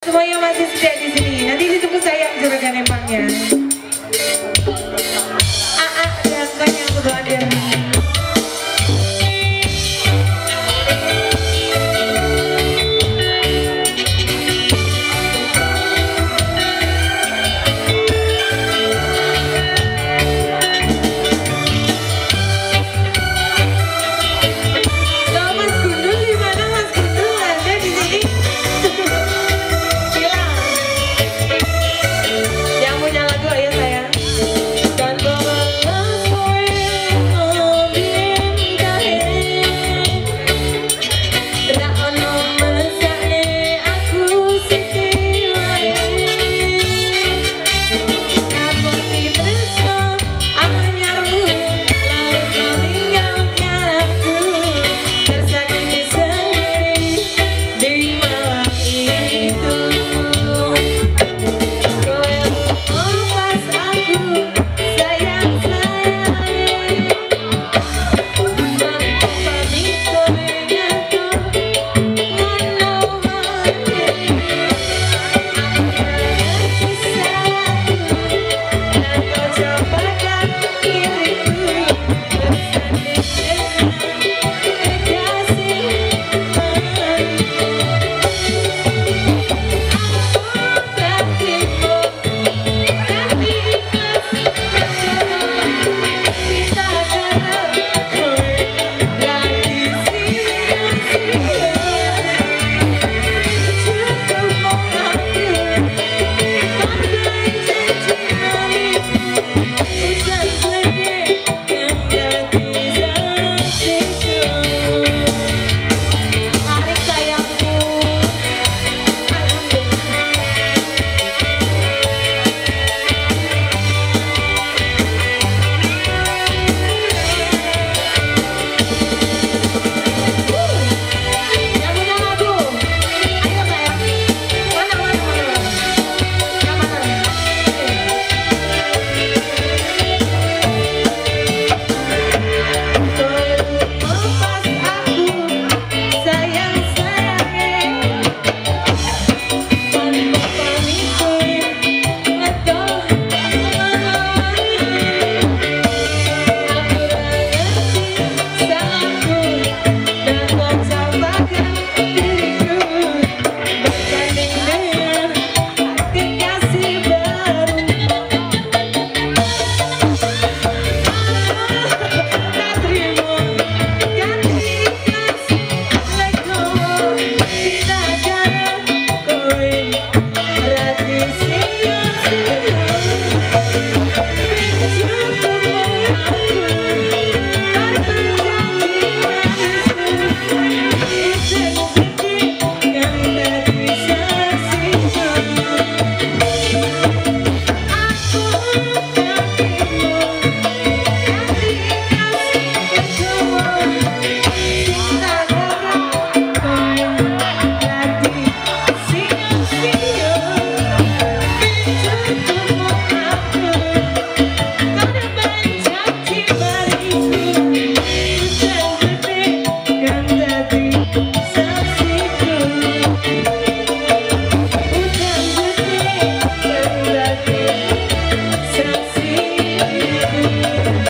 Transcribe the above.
Semuanya masih setia di sini. Nanti ditunggu saya juragan empangnya. Aa, ah, dan banyak aku dari